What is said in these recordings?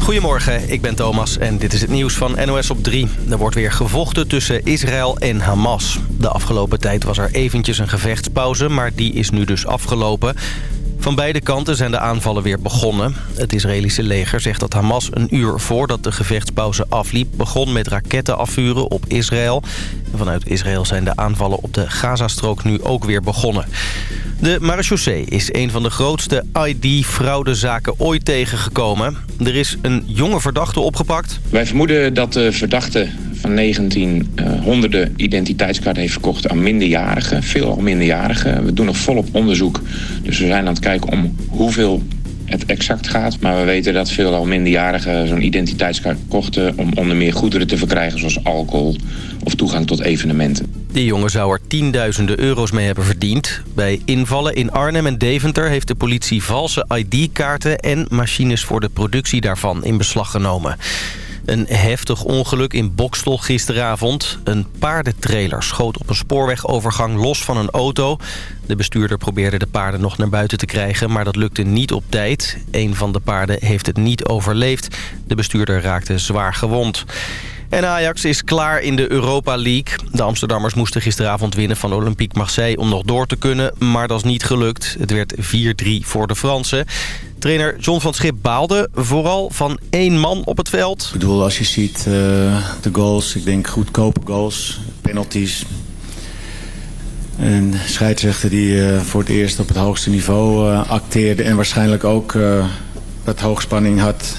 Goedemorgen, ik ben Thomas en dit is het nieuws van NOS op 3. Er wordt weer gevochten tussen Israël en Hamas. De afgelopen tijd was er eventjes een gevechtspauze, maar die is nu dus afgelopen. Van beide kanten zijn de aanvallen weer begonnen. Het Israëlische leger zegt dat Hamas een uur voordat de gevechtspauze afliep... begon met raketten afvuren op Israël. vanuit Israël zijn de aanvallen op de Gazastrook nu ook weer begonnen. De marechaussee is een van de grootste ID-fraudezaken ooit tegengekomen. Er is een jonge verdachte opgepakt. Wij vermoeden dat de verdachte van 19 uh, eh, honderden identiteitskaarten heeft verkocht aan minderjarigen. Veelal minderjarigen. We doen nog volop onderzoek. Dus we zijn aan het kijken om hoeveel het exact gaat. Maar we weten dat veelal minderjarigen zo'n identiteitskaart kochten... om onder meer goederen te verkrijgen zoals alcohol of toegang tot evenementen. Die jongen zou er tienduizenden euro's mee hebben verdiend. Bij invallen in Arnhem en Deventer heeft de politie valse ID-kaarten... en machines voor de productie daarvan in beslag genomen. Een heftig ongeluk in Bokstel gisteravond. Een paardentrailer schoot op een spoorwegovergang los van een auto. De bestuurder probeerde de paarden nog naar buiten te krijgen... maar dat lukte niet op tijd. Een van de paarden heeft het niet overleefd. De bestuurder raakte zwaar gewond. En Ajax is klaar in de Europa League. De Amsterdammers moesten gisteravond winnen van Olympique Marseille om nog door te kunnen. Maar dat is niet gelukt. Het werd 4-3 voor de Fransen. Trainer John van Schip baalde vooral van één man op het veld. Ik bedoel, als je ziet uh, de goals, ik denk goedkope goals, penalties... Een scheidsrechter die uh, voor het eerst op het hoogste niveau uh, acteerde... en waarschijnlijk ook dat hoogspanning had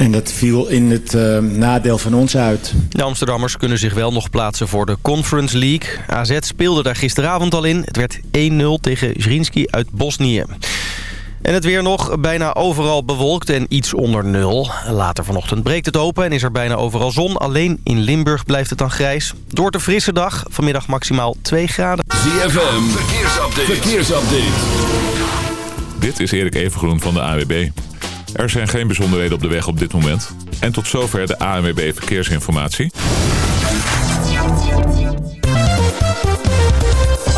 en dat viel in het uh, nadeel van ons uit. De Amsterdammers kunnen zich wel nog plaatsen voor de Conference League. AZ speelde daar gisteravond al in. Het werd 1-0 tegen Zrinski uit Bosnië. En het weer nog bijna overal bewolkt en iets onder nul. Later vanochtend breekt het open en is er bijna overal zon. Alleen in Limburg blijft het dan grijs. Door de frisse dag, vanmiddag maximaal 2 graden. ZFM, verkeersupdate. verkeersupdate. Dit is Erik Evengroen van de AWB. Er zijn geen bijzonderheden op de weg op dit moment. En tot zover de ANWB Verkeersinformatie.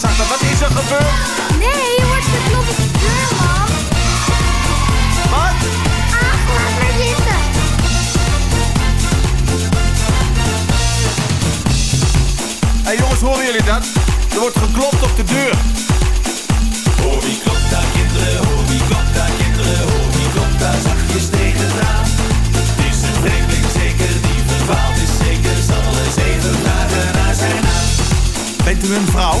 Wat is er gebeurd? Nee, je wordt geklopt op de deur, man. Wat? Ah, laat maar zitten. Hé hey, jongens, horen jullie dat? Er wordt geklopt op de deur. Hoor wie klopt daar kinderen, hoor wie klopt daar kinderen, hoor wie klopt daar zachtjes tegen het raam. Het is een vreemdeling zeker, die verdwaald is zeker, zal eens even vragen naar zijn naam. Bent u een vrouw?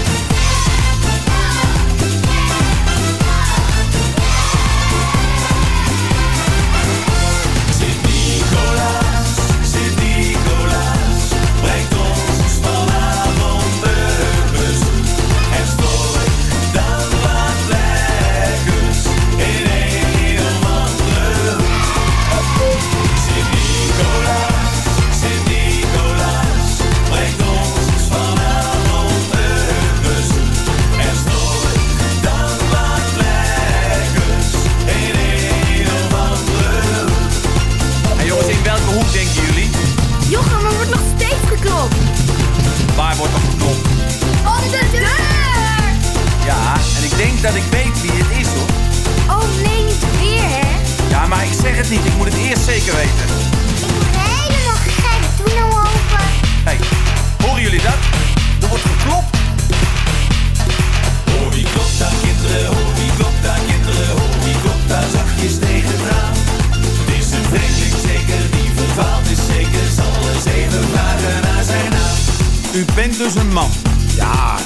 U bent dus een man. Ja.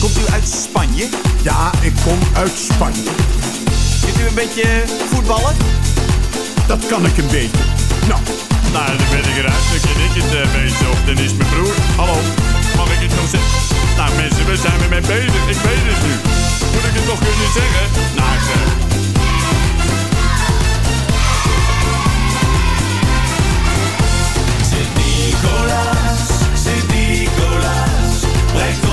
Komt u uit Spanje? Ja, ik kom uit Spanje. Kunt u een beetje voetballen? Dat kan ik een beetje. Nou, Nou, dan ben ik eruit. Dan ken ik het uh, beetje. Of dan is mijn broer. Hallo, mag ik het nog zeggen? Nou mensen, we zijn er mee bezig. Ik weet het nu. Moet ik het nog kunnen zeggen? Nou zeg. Sint-Nicolaas, brengt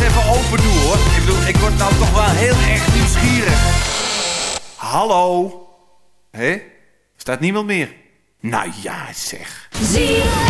even open doe hoor. Ik bedoel, ik word nou toch wel heel erg nieuwsgierig. Hallo? Hé? Staat niemand meer? Nou ja, zeg. She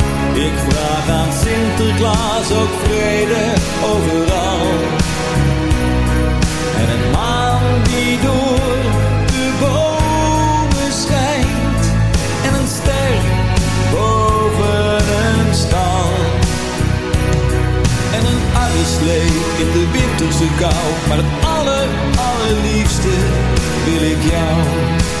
Ik vraag aan Sinterklaas ook vrede overal. En een maan die door de bomen schijnt. En een ster boven een stal. En een uitslee in de winterse kou. Maar het aller, allerliefste wil ik jou.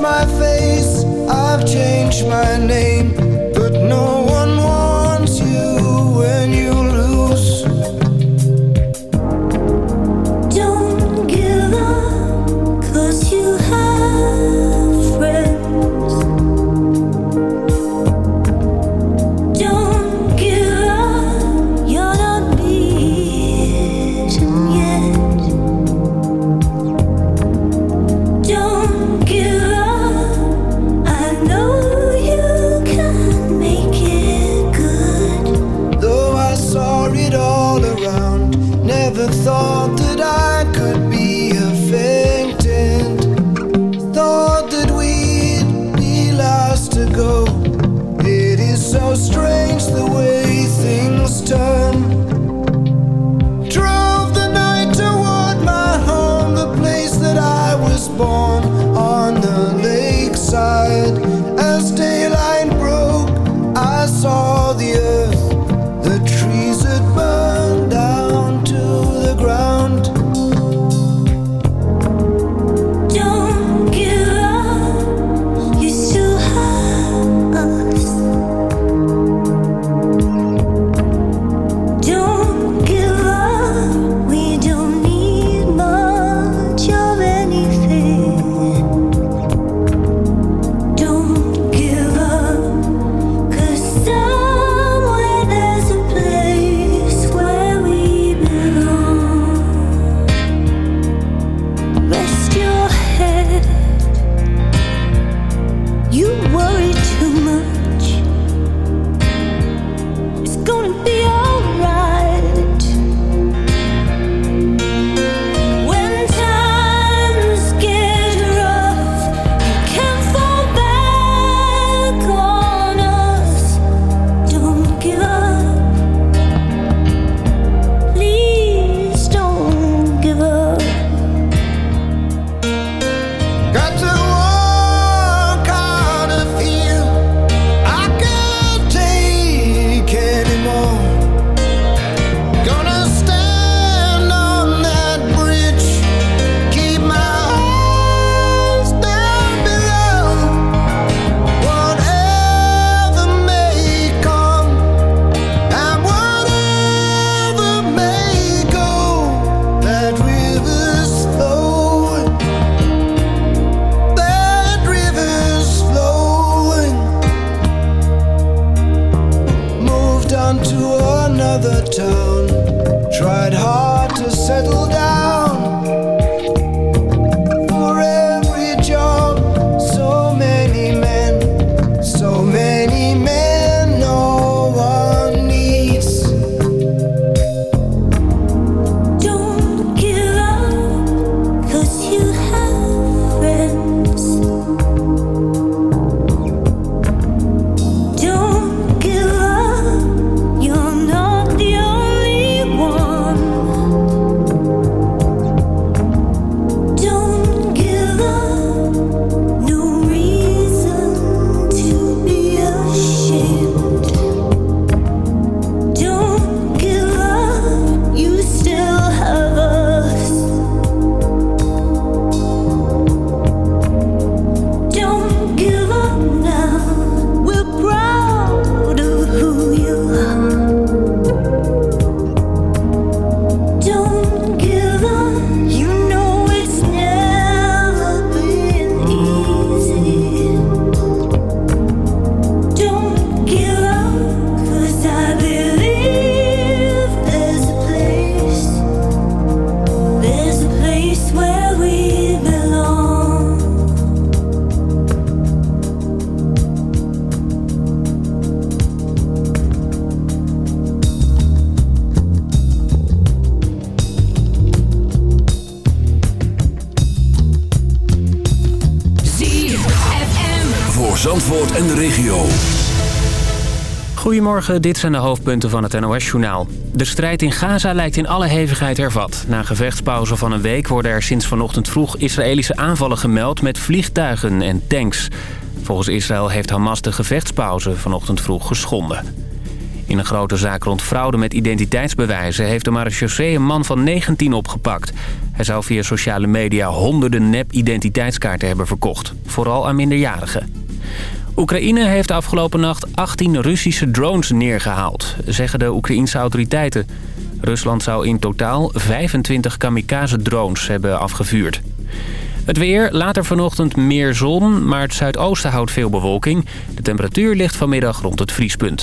My face, I've changed my name, Dit zijn de hoofdpunten van het NOS-journaal. De strijd in Gaza lijkt in alle hevigheid hervat. Na een gevechtspauze van een week worden er sinds vanochtend vroeg Israëlische aanvallen gemeld met vliegtuigen en tanks. Volgens Israël heeft Hamas de gevechtspauze vanochtend vroeg geschonden. In een grote zaak rond fraude met identiteitsbewijzen... heeft de marechaussee een man van 19 opgepakt. Hij zou via sociale media honderden nep-identiteitskaarten hebben verkocht. Vooral aan minderjarigen. Oekraïne heeft afgelopen nacht 18 Russische drones neergehaald, zeggen de Oekraïense autoriteiten. Rusland zou in totaal 25 kamikaze-drones hebben afgevuurd. Het weer, later vanochtend meer zon, maar het zuidoosten houdt veel bewolking. De temperatuur ligt vanmiddag rond het vriespunt.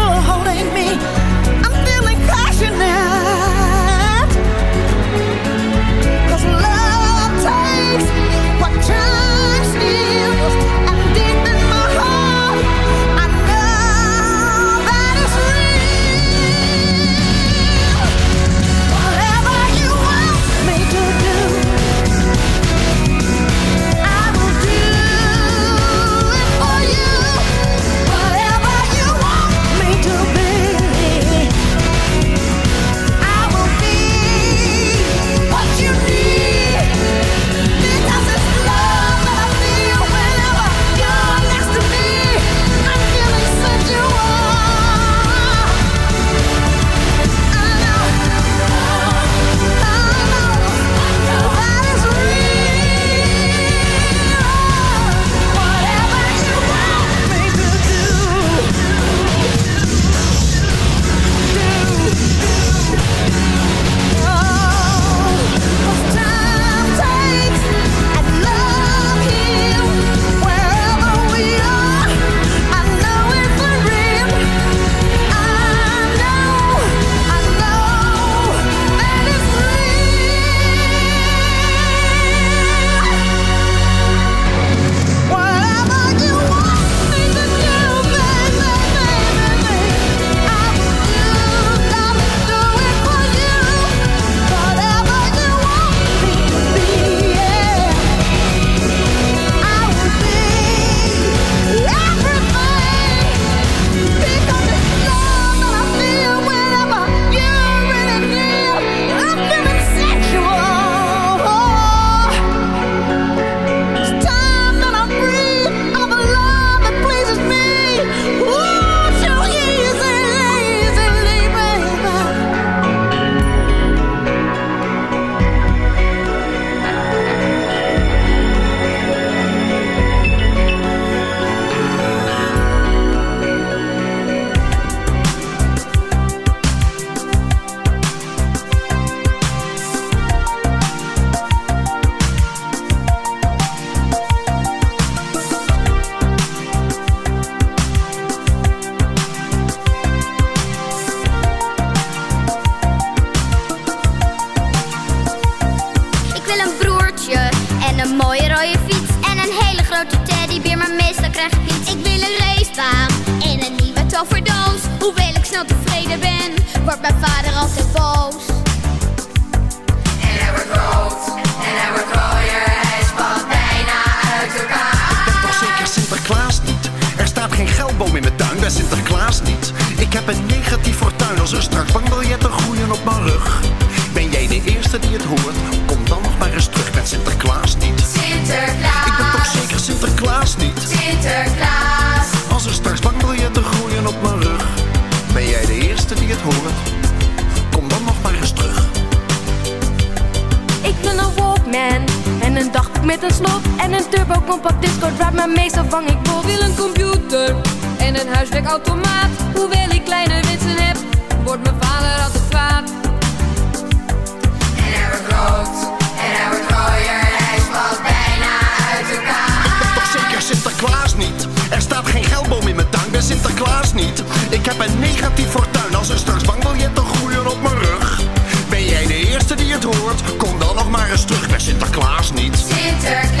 die fortuin als een straks bankbiljet te groeien op mijn rug? Ben jij de eerste die het hoort? Kom dan nog maar eens terug bij Sinterklaas niet. Sinterklaas.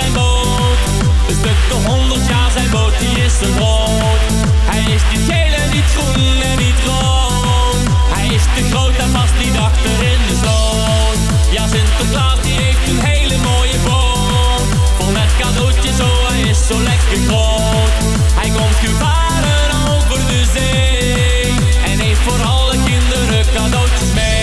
Zijn boot. Een stuk de honderd jaar zijn boot, die is een rood. Hij is niet geel en niet groen en niet rood. Hij is te groot en past niet achter in de sloot. Ja, Sinterklaas die heeft een hele mooie boot. Vol met cadeautjes, oh hij is zo lekker groot. Hij komt gevaren over de zee. En heeft voor alle kinderen cadeautjes mee.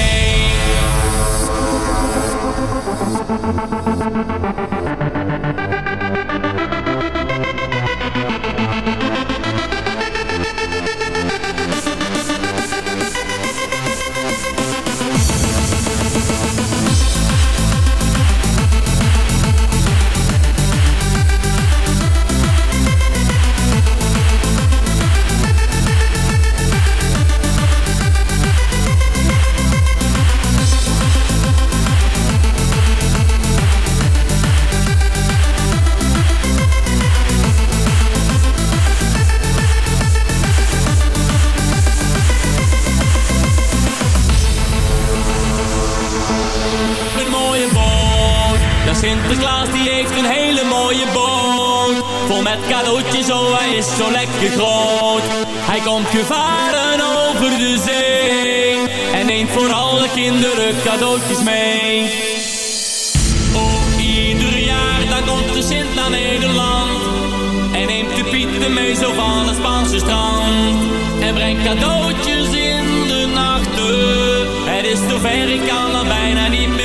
Oh hij is zo lekker groot. Hij komt gevaren over de zee. En neemt voor alle kinderen cadeautjes mee. Oh, ieder jaar dan komt de Sint naar Nederland. En neemt de Pieten mee zo van het Spaanse strand. En brengt cadeautjes in de nachten. Het is zover, ik kan er bijna niet meer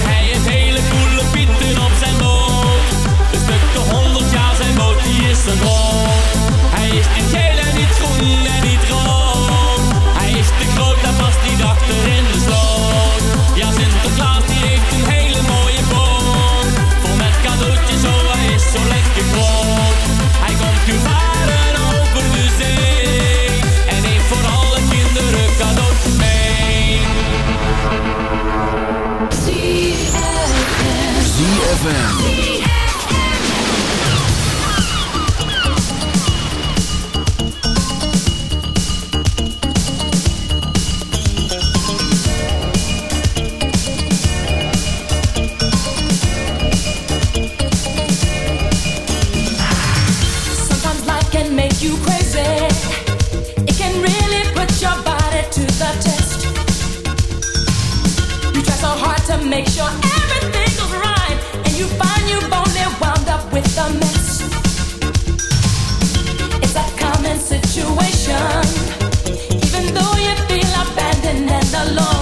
Die is een rood. Hij is niet geel en niet groen en niet rood. Hij is te groot en past niet achter in de sloot. Ja, Sinterklaas die heeft een hele mooie boot. Vol met cadeautjes, oh hij is zo lekker groot. Hij komt gevaren over de zee. En heeft voor alle kinderen cadeautjes mee. ZFM. Sometimes make sure everything goes right, and you find you've only wound up with a mess. It's a common situation, even though you feel abandoned and alone.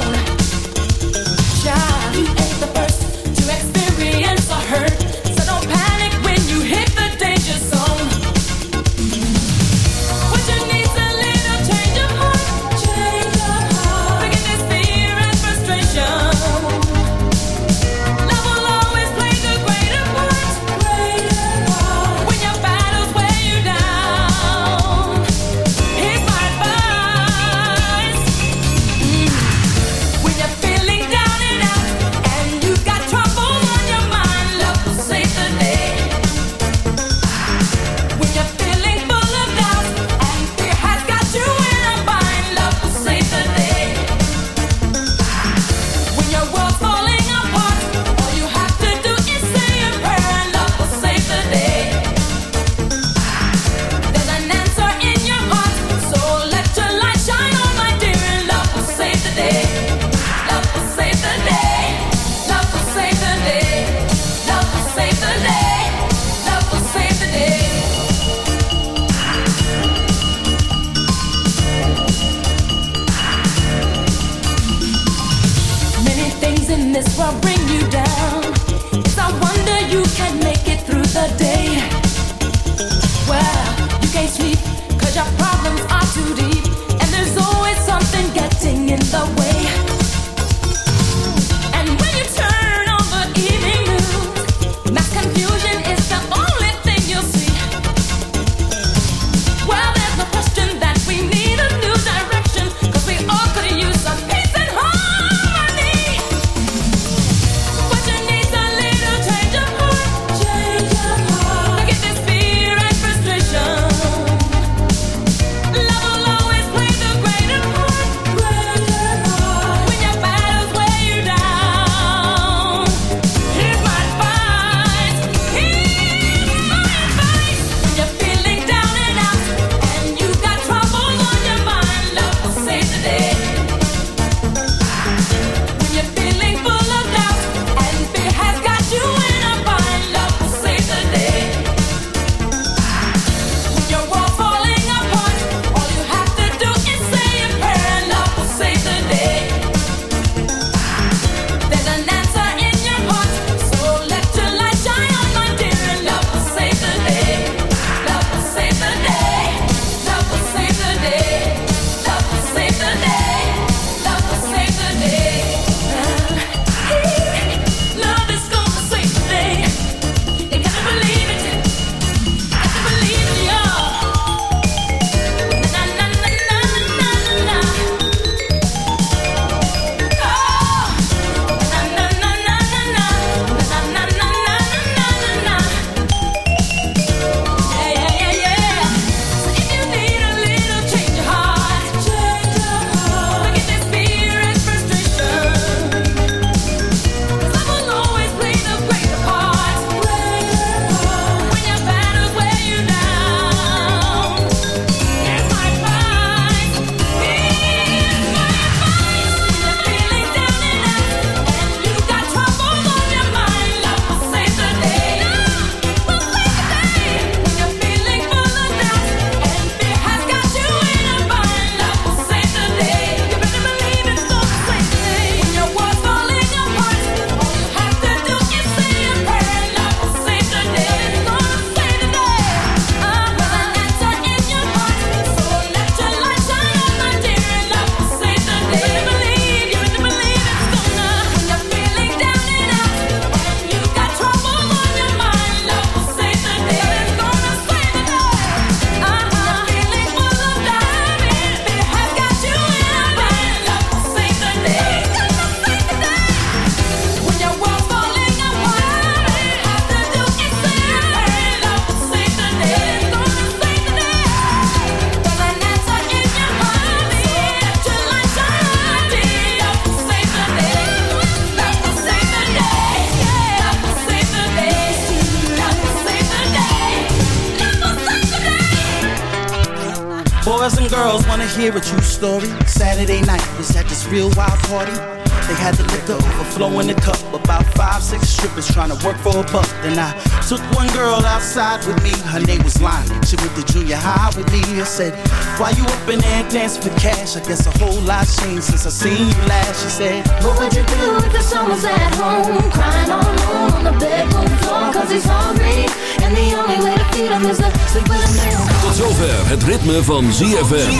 Party. They had to lift the liquor overflow in the cup. About five, six strippers trying to work for a buck. Then I took one girl outside with me. Her name was Lonnie. She went to junior high with me. I said, Why you up in there dancing for cash? I guess a whole lot changed since I seen you last. She said, What would you do if the son was at home Crying all alone on the bedroom floor Cause he's hungry And the only way to feed him is to sleep with a man Tot zover het ritme van ZFM.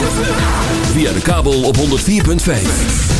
Via de kabel op 104.5.